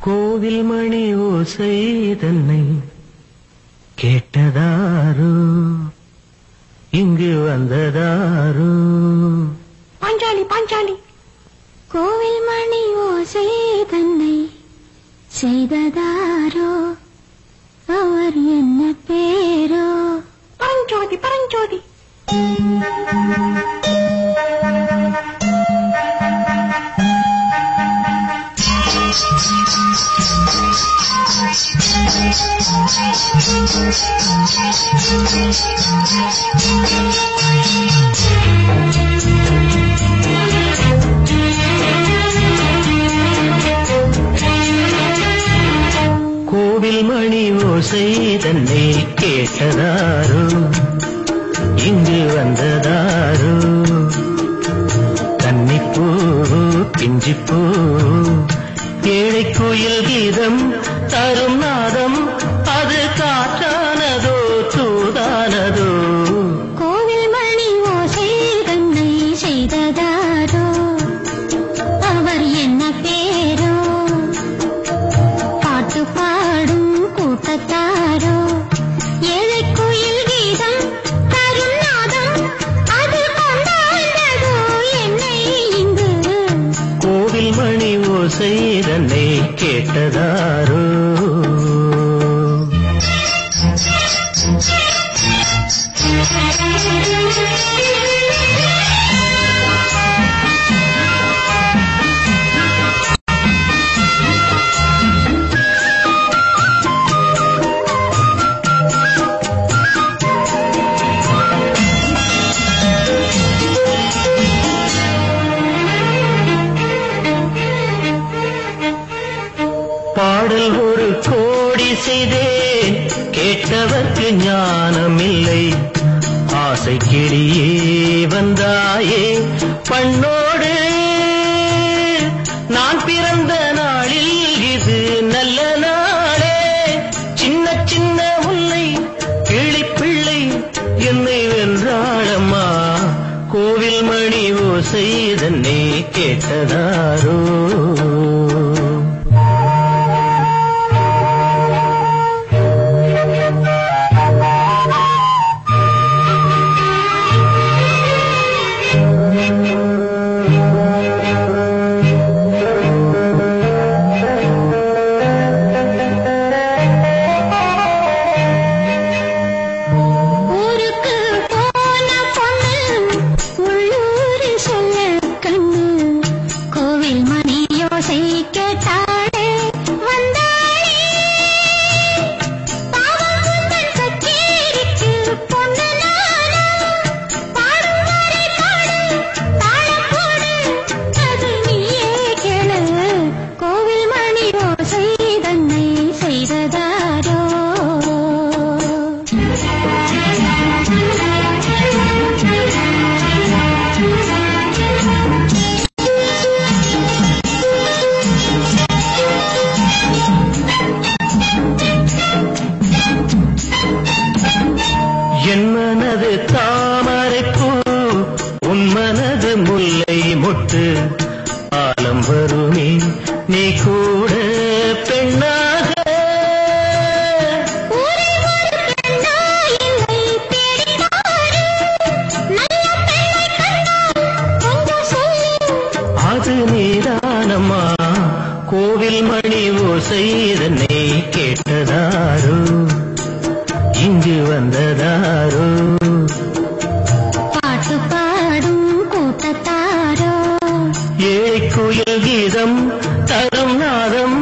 கோவில் மணி ஓசை தன்னை கேட்டதாரோ? இங்கு வந்ததாரோ? பாஞ்சாலி பாஞ்சாலி. கோவில் மணி ஓசை தன்னை செய்ததாரோ? அவர் என்ன பேரோ? பரஞ்சோதி பரஞ்சோதி. கோவில் மணி ஓசை தன்னை கேட்டதாரோ? இங்கு வந்ததாரோ? கன்னிப்பூ பிஞ்சிப்பூ? ஏழை கோயில் கீதம் தரும் நாதம் அது காற்றானதோ தூதானதோ. செய்தனை கேட்டதாரோ? செய்தேன் கேட்டவர்க்கு ஞானமில்லை. ஆசை கிளியே வந்தாயே. பண்ணோடு நான் பிறந்த நாளில் இது நல்ல நாளே. சின்ன சின்ன உன்னை கிளிப்பிள்ளை என்னை வென்றாளம்மா. கோவில் மணி ஓசை தன்னை கேட்டதாரோ. அது நீதானம்மா? கோவில் மணி ஓசை தன்னை கேட்டதாரோ? இங்கு வந்ததாரோ? பாட்டு பாடும் கூட்டத்தாரோ? ஏழை குயில் கீதம் தரும் நாதம்